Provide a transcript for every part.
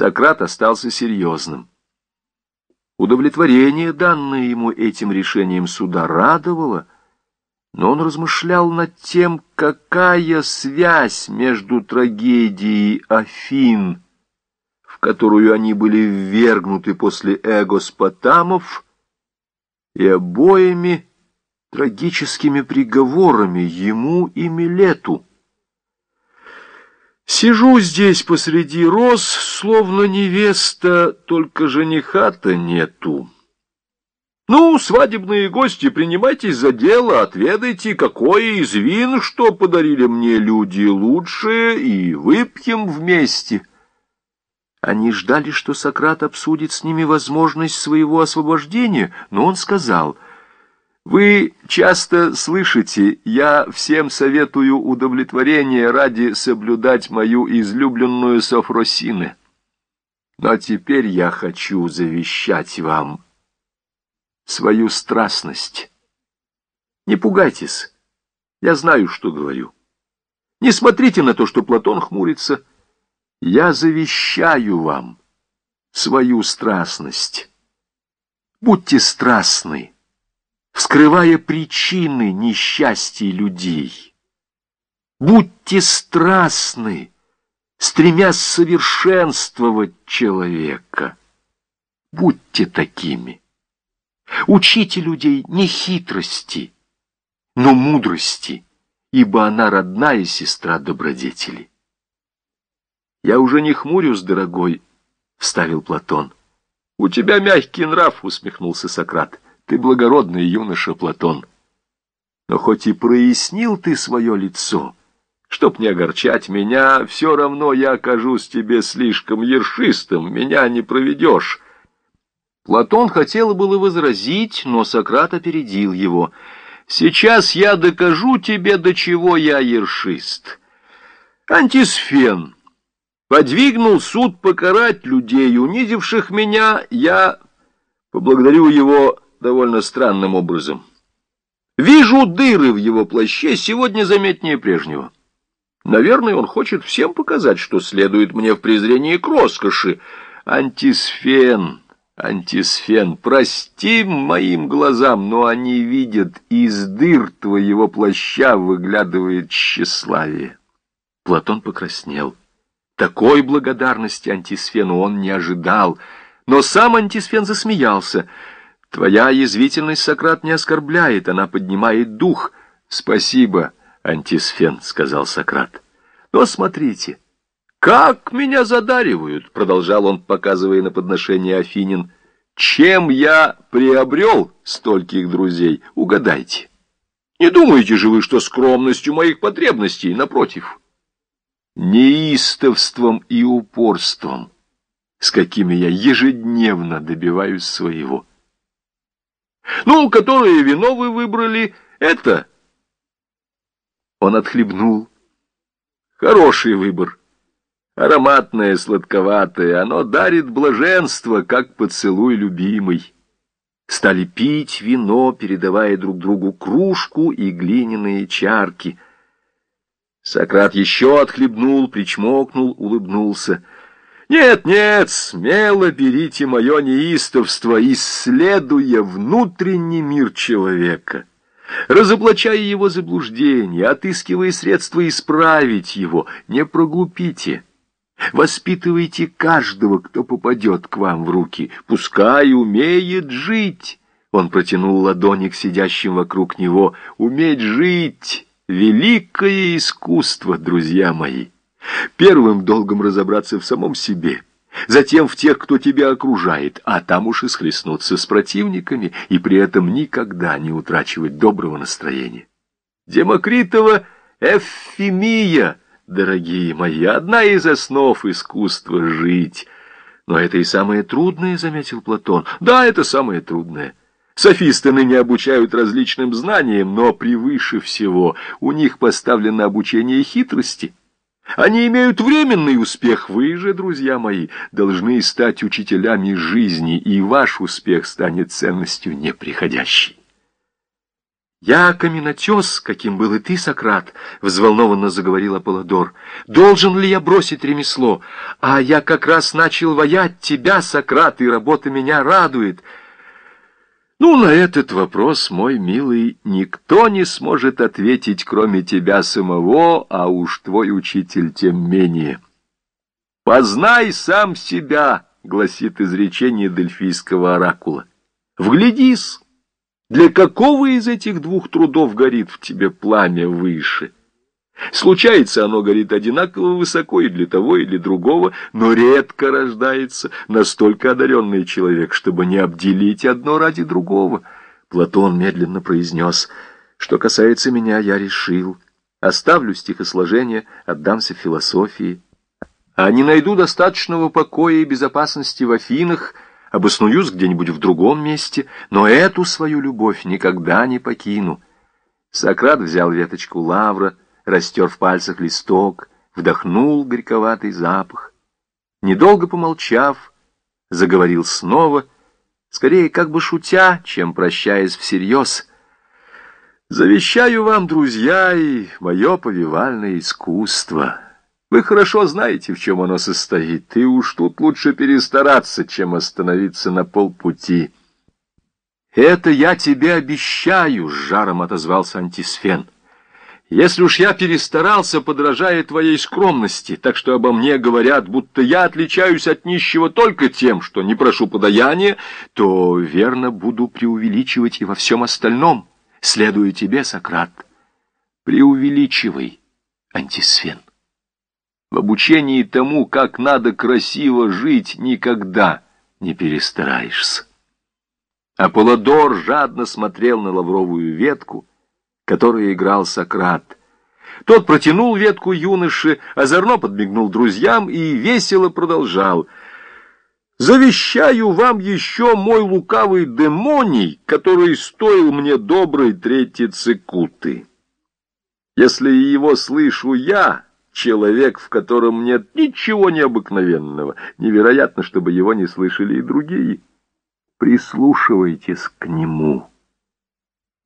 Сократ остался серьезным. Удовлетворение, данное ему этим решением суда, радовало, но он размышлял над тем, какая связь между трагедией Афин, в которую они были ввергнуты после эгоспотамов, и обоими трагическими приговорами ему и Милету. Сижу здесь посреди роз, словно невеста, только жениха-то нету. Ну, свадебные гости, принимайтесь за дело, отведайте, какое из вин, что подарили мне люди, лучшее, и выпьем вместе. Они ждали, что Сократ обсудит с ними возможность своего освобождения, но он сказал — вы часто слышите, я всем советую удовлетворение ради соблюдать мою излюбленную Софросины. Но теперь я хочу завещать вам свою страстность. Не пугайтесь, я знаю, что говорю. Не смотрите на то, что Платон хмурится. Я завещаю вам свою страстность. Будьте страстны вскрывая причины несчастья людей. Будьте страстны, стремясь совершенствовать человека. Будьте такими. Учите людей не хитрости, но мудрости, ибо она родная сестра добродетели. «Я уже не хмурюсь, дорогой», — вставил Платон. «У тебя мягкий нрав», — усмехнулся Сократ. Ты благородный юноша, Платон. Но хоть и прояснил ты свое лицо, чтоб не огорчать меня, все равно я окажусь тебе слишком ершистым, меня не проведешь. Платон хотел было возразить, но Сократ опередил его. «Сейчас я докажу тебе, до чего я ершист. Антисфен подвигнул суд покарать людей, унизивших меня, я поблагодарю его довольно странным образом. Вижу дыры в его плаще сегодня заметнее прежнего. Наверное, он хочет всем показать, что следует мне в презрении к роскоши. Антисфен, антисфен, прости моим глазам, но они видят, из дыр твоего плаща выглядывает тщеславие. Платон покраснел. Такой благодарности антисфену он не ожидал, но сам антисфен засмеялся — Твоя язвительность, Сократ, не оскорбляет, она поднимает дух. Спасибо, антисфен, сказал Сократ. Но смотрите, как меня задаривают, продолжал он, показывая на подношение Афинин. Чем я приобрел стольких друзей, угадайте. Не думаете же вы, что скромностью моих потребностей, напротив, неистовством и упорством, с какими я ежедневно добиваюсь своего. Ну, которое вино вы выбрали, это... Он отхлебнул. Хороший выбор. Ароматное, сладковатое, оно дарит блаженство, как поцелуй любимый. Стали пить вино, передавая друг другу кружку и глиняные чарки. Сократ еще отхлебнул, причмокнул, улыбнулся — нет, нет, смело берите мое неистовство, исследуя внутренний мир человека, разоблачая его заблуждения, отыскивая средства исправить его, не проглупите. Воспитывайте каждого, кто попадет к вам в руки, пускай умеет жить. Он протянул ладони к сидящим вокруг него. Уметь жить — великое искусство, друзья мои. Первым долгом разобраться в самом себе, затем в тех, кто тебя окружает, а там уж и схлестнуться с противниками и при этом никогда не утрачивать доброго настроения. Демокритова эвфемия, дорогие мои, одна из основ искусства жить. Но это и самое трудное, заметил Платон. Да, это самое трудное. Софисты ныне обучают различным знаниям, но превыше всего у них поставлено обучение хитрости — они имеют временный успех. Вы же, друзья мои, должны стать учителями жизни, и ваш успех станет ценностью неприходящей. «Я каменотес, каким был и ты, Сократ», — взволнованно заговорил Аполлодор. «Должен ли я бросить ремесло? А я как раз начал воять тебя, Сократ, и работа меня радует». «Ну, на этот вопрос, мой милый, никто не сможет ответить, кроме тебя самого, а уж твой учитель тем менее». «Познай сам себя», — гласит изречение дельфийского оракула. «Вглядись». Для какого из этих двух трудов горит в тебе пламя выше? Случается, оно горит одинаково высоко и для того, и для другого, но редко рождается настолько одаренный человек, чтобы не обделить одно ради другого. Платон медленно произнес, что касается меня, я решил. Оставлю стихосложение, отдамся философии. А не найду достаточного покоя и безопасности в Афинах — обоснуюсь где-нибудь в другом месте, но эту свою любовь никогда не покину. Сократ взял веточку лавра, растер в пальцах листок, вдохнул горьковатый запах. Недолго помолчав, заговорил снова, скорее как бы шутя, чем прощаясь всерьез. «Завещаю вам, друзья, и мое повивальное искусство». Вы хорошо знаете, в чем оно состоит, и уж тут лучше перестараться, чем остановиться на полпути. «Это я тебе обещаю», — с жаром отозвался антисфен. «Если уж я перестарался, подражая твоей скромности, так что обо мне говорят, будто я отличаюсь от нищего только тем, что не прошу подаяния, то верно буду преувеличивать и во всем остальном, следуя тебе, Сократ. Преувеличивай, антисфен». В обучении тому, как надо красиво жить, никогда не перестараешься. Аполлодор жадно смотрел на лавровую ветку, которой играл Сократ. Тот протянул ветку юноше, озорно подмигнул друзьям и весело продолжал. «Завещаю вам еще мой лукавый демоний, который стоил мне доброй трети цикуты. Если его слышу я...» человек, в котором нет ничего необыкновенного. Невероятно, чтобы его не слышали и другие. Прислушивайтесь к нему.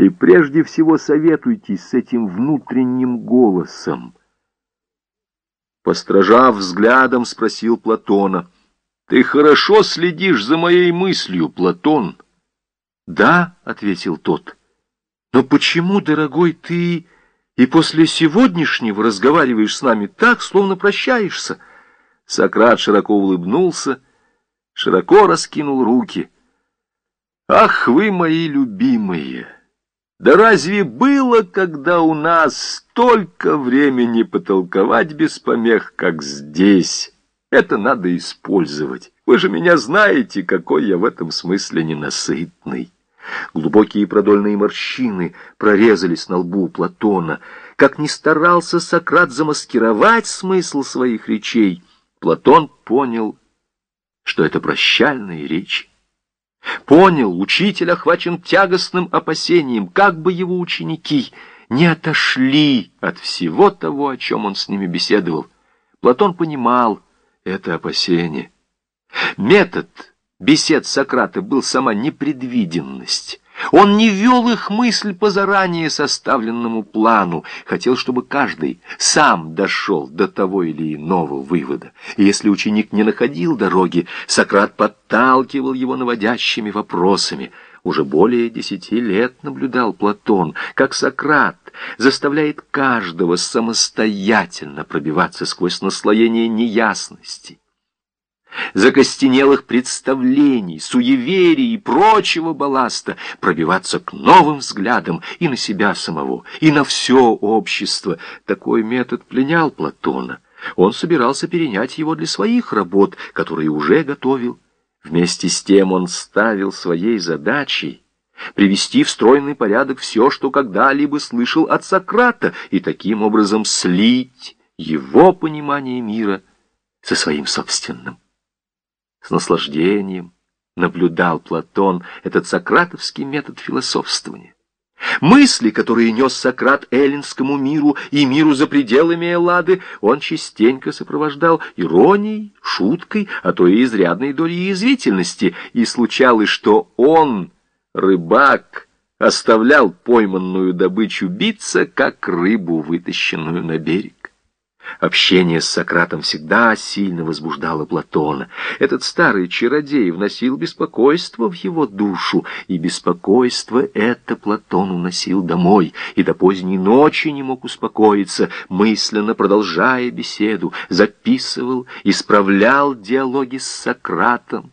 И прежде всего советуйтесь с этим внутренним голосом. Постражав взглядом, спросил Платона. «Ты хорошо следишь за моей мыслью, Платон?» «Да», — ответил тот. «Но почему, дорогой, ты...» и после сегодняшнего разговариваешь с нами так, словно прощаешься. Сократ широко улыбнулся, широко раскинул руки. Ах, вы мои любимые! Да разве было, когда у нас столько времени потолковать без помех, как здесь? Это надо использовать. Вы же меня знаете, какой я в этом смысле ненасытный. Глубокие продольные морщины прорезались на лбу Платона. Как ни старался Сократ замаскировать смысл своих речей, Платон понял, что это прощальные речи. Понял, учитель охвачен тягостным опасением, как бы его ученики не отошли от всего того, о чем он с ними беседовал. Платон понимал это опасение. Метод бесед Сократа был сама непредвиденность. Он не вел их мысль по заранее составленному плану, хотел, чтобы каждый сам дошел до того или иного вывода. И если ученик не находил дороги, Сократ подталкивал его наводящими вопросами. Уже более десяти лет наблюдал Платон, как Сократ заставляет каждого самостоятельно пробиваться сквозь наслоение неясности закостенелых представлений, суеверий и прочего балласта, пробиваться к новым взглядам и на себя самого, и на все общество. Такой метод пленял Платона. Он собирался перенять его для своих работ, которые уже готовил. Вместе с тем он ставил своей задачей привести в стройный порядок все, что когда-либо слышал от Сократа, и таким образом слить его понимание мира со своим собственным. С наслаждением наблюдал Платон этот сократовский метод философствования. Мысли, которые нес Сократ эллинскому миру и миру за пределами Эллады, он частенько сопровождал иронией, шуткой, а то и изрядной долей язвительности, и случалось, что он, рыбак, оставлял пойманную добычу биться, как рыбу, вытащенную на берег. Общение с Сократом всегда сильно возбуждало Платона. Этот старый чародей вносил беспокойство в его душу, и беспокойство это Платон уносил домой, и до поздней ночи не мог успокоиться, мысленно продолжая беседу, записывал, исправлял диалоги с Сократом.